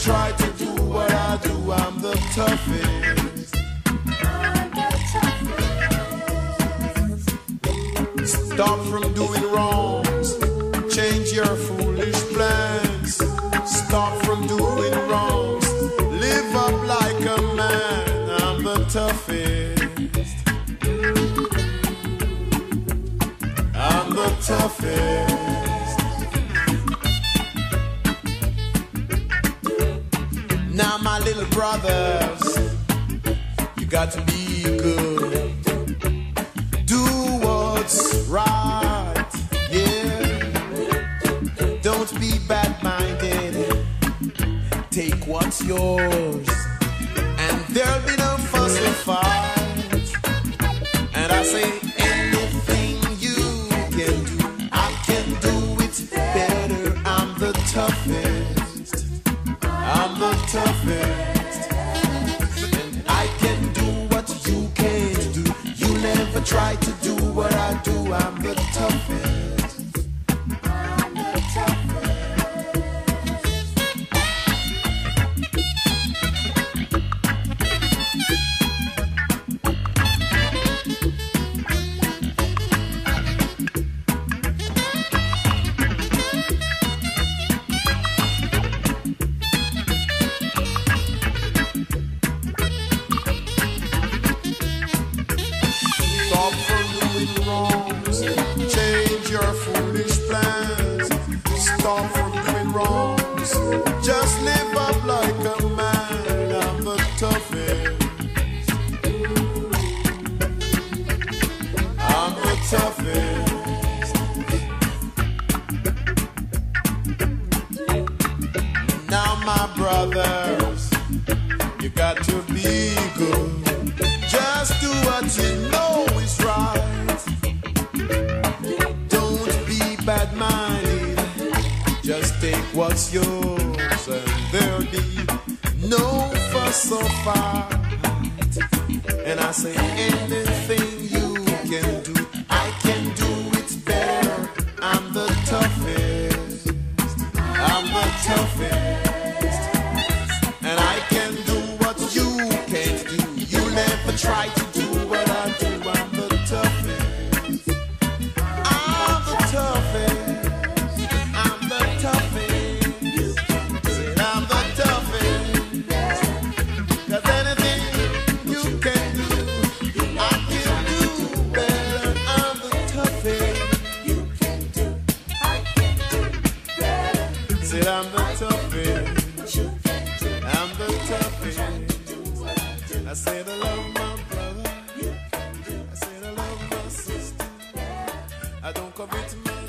try to do what I do. I'm the toughest. Stop from doing wrongs. Change your foolish plans. Stop from doing wrongs. Live up like a man. I'm the toughest. I'm the toughest. Little brothers, you got to be good. Do what's right, yeah. Don't be bad minded. Take what's yours, and there'll be no fuss or fight. And I say, anything you can do, I can do it better. I'm the toughest. Toughest. I can do what you can't do. You never try to do what I do. I'm the wrongs. Change your foolish plans. Stop from doing wrongs. Just live up like a man. I'm. I'm. Now, my brothers, you got to be good. Just do what you know what's yours, and there'll be no fuss or fight. And I say, anything you Said I'm the toughest. I'm the toughest. I said I love my brother. I said I love my sister. I don't commit my